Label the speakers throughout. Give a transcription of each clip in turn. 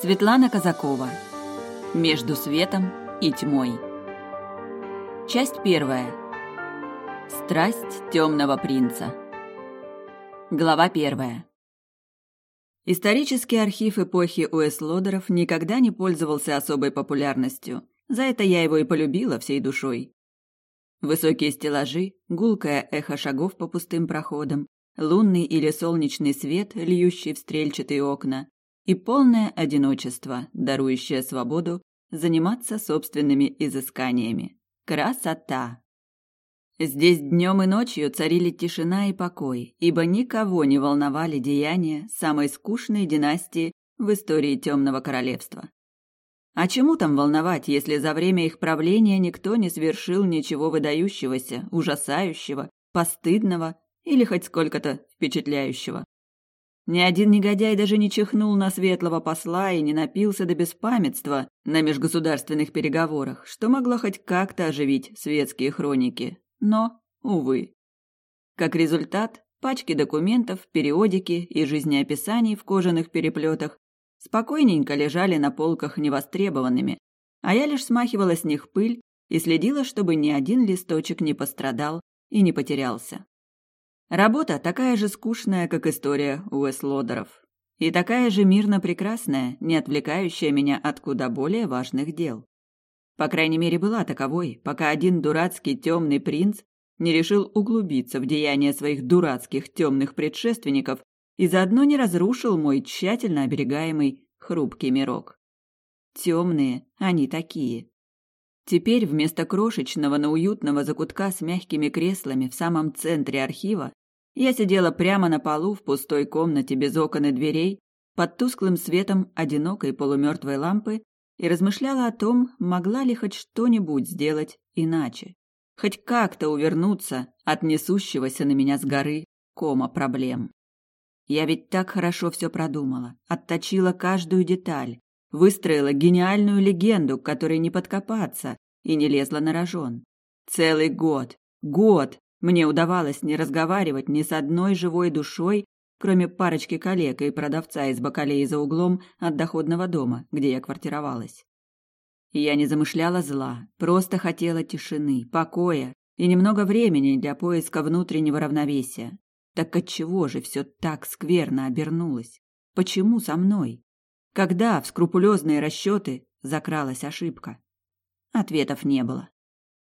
Speaker 1: Светлана Казакова. Между светом и тьмой. Часть первая. Страсть темного принца. Глава первая. Исторический архив эпохи Уэслодеров никогда не пользовался особой популярностью. За это я его и полюбила всей душой. Высокие стеллажи, гулкое эхо шагов по пустым проходам, лунный или солнечный свет, льющий в стрельчатые окна, и полное одиночество, дарующее свободу заниматься собственными изысканиями. Красота! Здесь днем и ночью царили тишина и покой, ибо никого не волновали деяния самой скучной династии в истории Темного Королевства. А чему там волновать, если за время их правления никто не совершил ничего выдающегося, ужасающего, постыдного или хоть сколько-то впечатляющего? Ни один негодяй даже не чихнул на светлого посла и не напился до беспамятства на межгосударственных переговорах, что могло хоть как-то оживить светские хроники. Но, увы. Как результат, пачки документов, периодики и жизнеописаний в кожаных переплетах спокойненько лежали на полках невостребованными, а я лишь смахивала с них пыль и следила, чтобы ни один листочек не пострадал и не потерялся. Работа такая же скучная, как история Уэслодеров. И такая же мирно прекрасная, не отвлекающая меня от куда более важных дел. По крайней мере, была таковой, пока один дурацкий темный принц не решил углубиться в деяния своих дурацких темных предшественников и заодно не разрушил мой тщательно оберегаемый хрупкий мирок. Темные они такие. Теперь вместо крошечного, но уютного закутка с мягкими креслами в самом центре архива я сидела прямо на полу в пустой комнате без окон и дверей, под тусклым светом одинокой полумертвой лампы и размышляла о том, могла ли хоть что-нибудь сделать иначе. Хоть как-то увернуться от несущегося на меня с горы кома проблем. Я ведь так хорошо все продумала, отточила каждую деталь, выстроила гениальную легенду, к которой не подкопаться, и не лезла на рожон. Целый год, год мне удавалось не разговаривать ни с одной живой душой, кроме парочки коллег и продавца из бакалеи за углом от доходного дома, где я квартировалась. Я не замышляла зла, просто хотела тишины, покоя и немного времени для поиска внутреннего равновесия. Так отчего же все так скверно обернулось? Почему со мной? Когда в скрупулезные расчеты закралась ошибка? Ответов не было.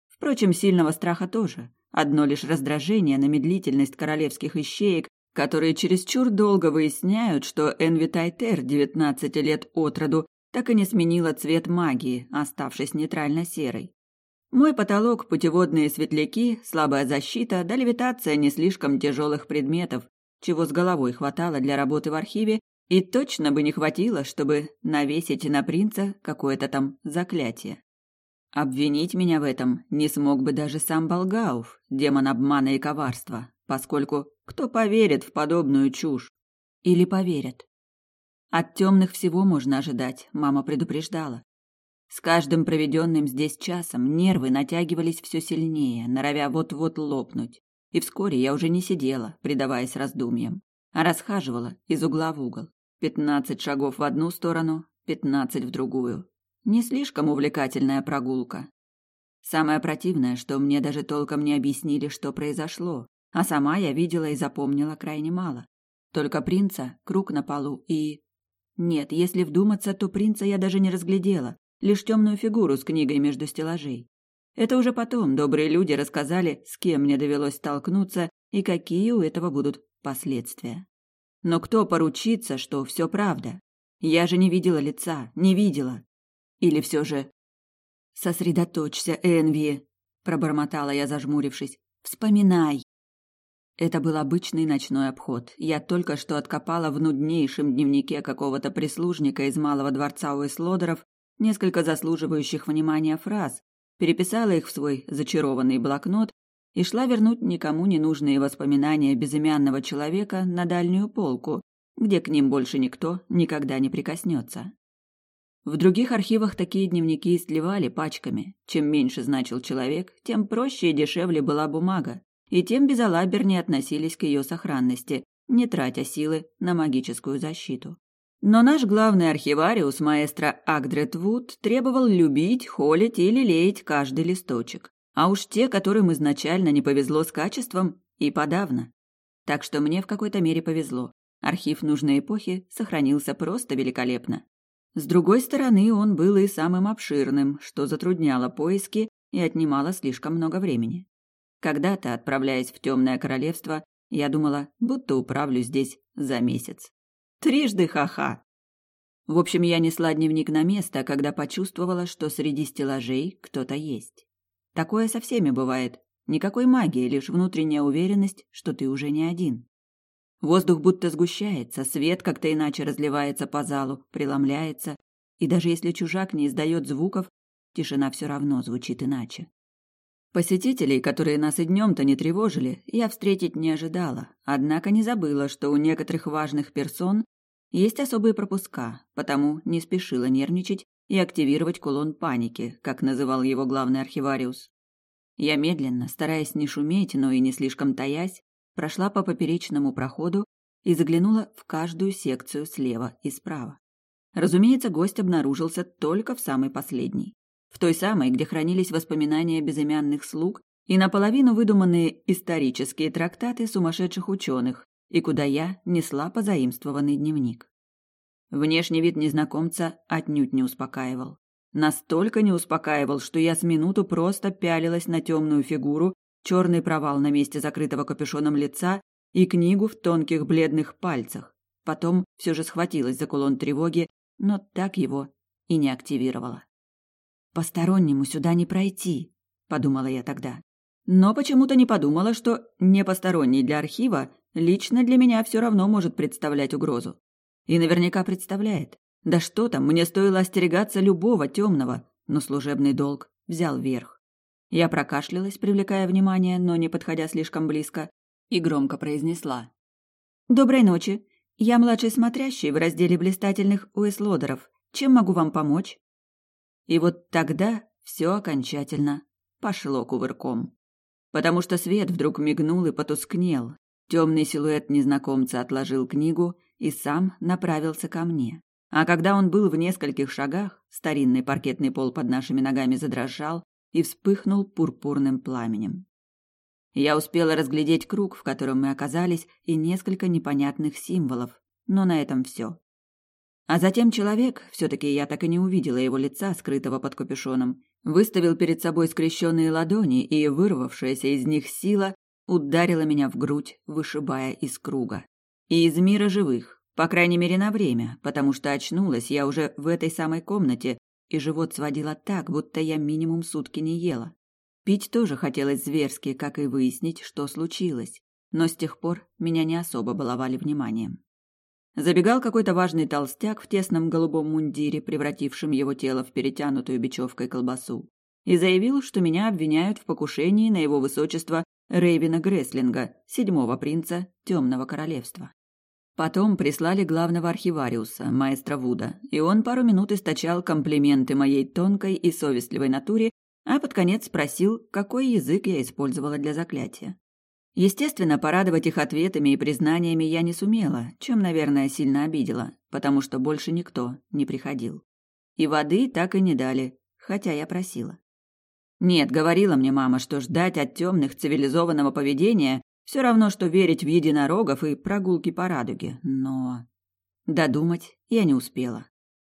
Speaker 1: Впрочем, сильного страха тоже. Одно лишь раздражение на медлительность королевских ищеек, которые чересчур долго выясняют, что Энви Тайтер, 19 лет от роду, так и не сменила цвет магии, оставшись нейтрально-серой. Мой потолок, путеводные светляки, слабая защита, да левитация не слишком тяжелых предметов, чего с головой хватало для работы в архиве, и точно бы не хватило, чтобы навесить на принца какое-то там заклятие. Обвинить меня в этом не смог бы даже сам Балгауф, демон обмана и коварства, поскольку кто поверит в подобную чушь? Или поверят? От темных всего можно ожидать, мама предупреждала. С каждым проведенным здесь часом нервы натягивались все сильнее, норовя вот-вот лопнуть. И вскоре я уже не сидела, предаваясь раздумьям, а расхаживала из угла в угол. Пятнадцать шагов в одну сторону, пятнадцать в другую. Не слишком увлекательная прогулка. Самое противное, что мне даже толком не объяснили, что произошло, а сама я видела и запомнила крайне мало. Только принца, круг на полу и... Нет, если вдуматься, то принца я даже не разглядела, лишь темную фигуру с книгой между стеллажей. Это уже потом добрые люди рассказали, с кем мне довелось столкнуться и какие у этого будут последствия. Но кто поручится, что все правда? Я же не видела лица, не видела. Или все же... «Сосредоточься, Энви!» – пробормотала я, зажмурившись. «Вспоминай!» Это был обычный ночной обход. Я только что откопала в нуднейшем дневнике какого-то прислужника из малого дворца Уэслодеров несколько заслуживающих внимания фраз, переписала их в свой зачарованный блокнот и шла вернуть никому не нужные воспоминания безымянного человека на дальнюю полку, где к ним больше никто никогда не прикоснется. В других архивах такие дневники сливали пачками. Чем меньше значил человек, тем проще и дешевле была бумага, и тем безалабернее относились к ее сохранности, не тратя силы на магическую защиту. Но наш главный архивариус, маэстро Агдрет Вуд, требовал любить, холить или леять каждый листочек. А уж те, которым изначально не повезло с качеством, и подавно. Так что мне в какой-то мере повезло. Архив нужной эпохи сохранился просто великолепно. С другой стороны, он был и самым обширным, что затрудняло поиски и отнимало слишком много времени. Когда-то, отправляясь в темное королевство, я думала, будто управлю здесь за месяц. Трижды ха-ха. В общем, я несла дневник на место, когда почувствовала, что среди стеллажей кто-то есть. Такое со всеми бывает. Никакой магии, лишь внутренняя уверенность, что ты уже не один. Воздух будто сгущается, свет как-то иначе разливается по залу, преломляется, и даже если чужак не издает звуков, тишина все равно звучит иначе. Посетителей, которые нас и днем-то не тревожили, я встретить не ожидала, однако не забыла, что у некоторых важных персон есть особые пропуска, потому не спешила нервничать и активировать кулон паники, как называл его главный архивариус. Я медленно, стараясь не шуметь, но и не слишком таясь, прошла по поперечному проходу и заглянула в каждую секцию слева и справа. Разумеется, гость обнаружился только в самой последней. В той самой, где хранились воспоминания безымянных слуг и наполовину выдуманные исторические трактаты сумасшедших ученых, и куда я несла позаимствованный дневник. Внешний вид незнакомца отнюдь не успокаивал. Настолько не успокаивал, что я с минуту просто пялилась на темную фигуру, черный провал на месте закрытого капюшоном лица и книгу в тонких бледных пальцах. Потом все же схватилась за кулон тревоги, но так его и не активировала. «Постороннему сюда не пройти», — подумала я тогда. Но почему-то не подумала, что непосторонний для архива лично для меня все равно может представлять угрозу. И наверняка представляет. Да что там, мне стоило остерегаться любого темного, но служебный долг взял верх. Я прокашлялась, привлекая внимание, но не подходя слишком близко, и громко произнесла. «Доброй ночи. Я младший смотрящий в разделе блистательных уэслодеров. Чем могу вам помочь?» И вот тогда все окончательно пошло кувырком. Потому что свет вдруг мигнул и потускнел. Темный силуэт незнакомца отложил книгу и сам направился ко мне. А когда он был в нескольких шагах, старинный паркетный пол под нашими ногами задрожал и вспыхнул пурпурным пламенем. Я успела разглядеть круг, в котором мы оказались, и несколько непонятных символов, но на этом все. А затем человек, все-таки я так и не увидела его лица, скрытого под капюшоном, выставил перед собой скрещенные ладони, и вырвавшаяся из них сила ударила меня в грудь, вышибая из круга. И из мира живых, по крайней мере на время, потому что очнулась я уже в этой самой комнате, и живот сводило так, будто я минимум сутки не ела. Пить тоже хотелось зверски, как и выяснить, что случилось, но с тех пор меня не особо баловали вниманием. Забегал какой-то важный толстяк в тесном голубом мундире, превратившем его тело в перетянутую бечевкой колбасу, и заявил, что меня обвиняют в покушении на его высочество Рейвина Греслинга, седьмого принца Темного Королевства. Потом прислали главного архивариуса, маэстро Вуда, и он пару минут источал комплименты моей тонкой и совестливой натуре, а под конец спросил, какой язык я использовала для заклятия. Естественно, порадовать их ответами и признаниями я не сумела, чем, наверное, сильно обидела, потому что больше никто не приходил. И воды так и не дали, хотя я просила. Нет, говорила мне мама, что ждать от темных цивилизованного поведения все равно, что верить в единорогов и прогулки по радуге, но... Додумать я не успела.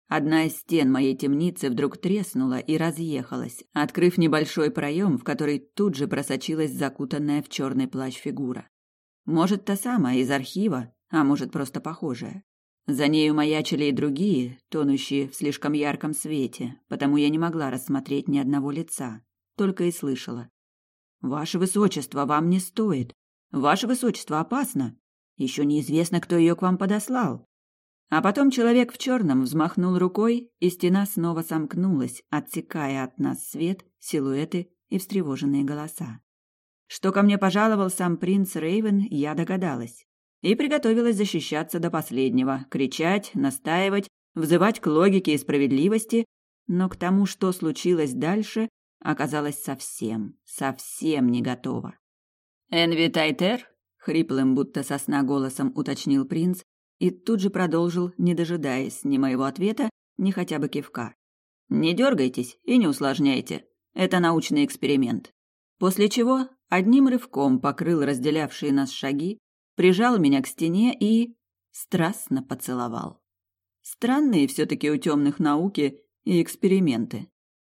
Speaker 1: Одна из стен моей темницы вдруг треснула и разъехалась, открыв небольшой проем, в который тут же просочилась закутанная в черный плащ фигура. Может, та самая из архива, а может, просто похожая. За нею маячили и другие, тонущие в слишком ярком свете, потому я не могла рассмотреть ни одного лица только и слышала. «Ваше высочество, вам не стоит. Ваше высочество, опасно. Еще неизвестно, кто ее к вам подослал». А потом человек в черном взмахнул рукой, и стена снова сомкнулась, отсекая от нас свет, силуэты и встревоженные голоса. Что ко мне пожаловал сам принц Рейвен, я догадалась. И приготовилась защищаться до последнего, кричать, настаивать, взывать к логике и справедливости, но к тому, что случилось дальше, оказалась совсем, совсем не готова. «Энви Тайтер?» — хриплым, будто сосна голосом уточнил принц, И тут же продолжил, не дожидаясь ни моего ответа, ни хотя бы кивка. «Не дергайтесь и не усложняйте. Это научный эксперимент». После чего одним рывком покрыл разделявшие нас шаги, прижал меня к стене и... страстно поцеловал. Странные все-таки у темных науки и эксперименты.